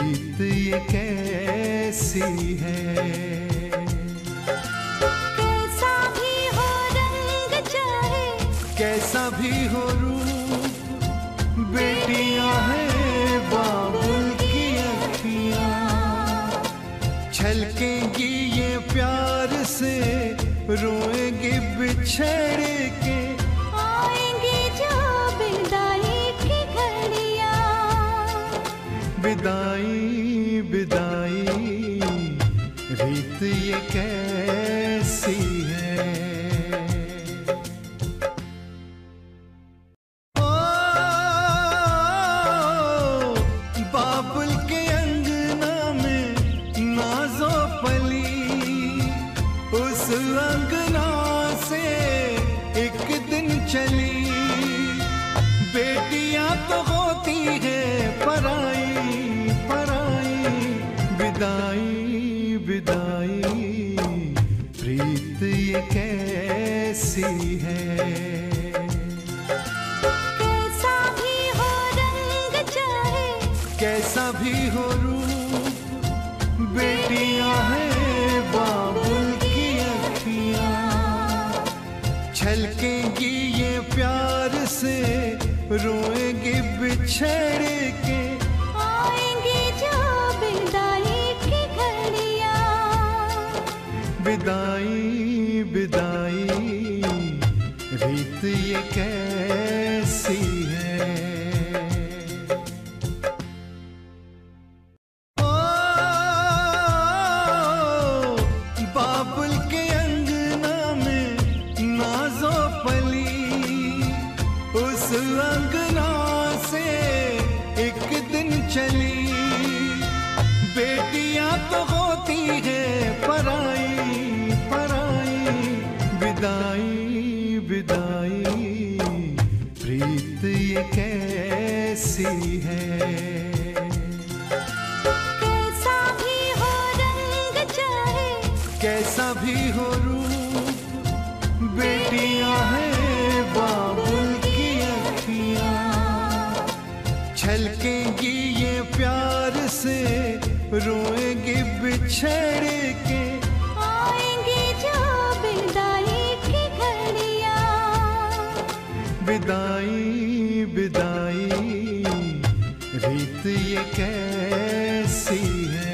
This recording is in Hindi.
रीत ये कैसी है? कैसा भी हो रंग चाहे। कैसा भी हो रूप बेटियाँ हैं बाबुल की अखियाँ। छलकेंगी ये प्यार से रोएँगे बिछड़ के विदाई विदाई रीत ये कैसी है? चली। विदाई विदाई। प्रीत ये कैसी है? कैसा भी हो रंग चाहे। कैसा भी हो रूप बेटियाँ हैं बाबुल की अखियाँ। छलकेंगी ये प्यार से रोएँगे बिछड़ के। विदाई विदाई रीत ये कैसी है? अंगना से एक दिन चली। बेटियाँ विदाई। प्रीत ये कैसी है? कैसा भी हो रंग चाहे। कैसा भी हो रूप बेटियाँ हैं बाबुल की अखियाँ। छलकेंगी ये प्यार से रोएँगे बिछड़ विदाई विदाई रीत ये कैसी है?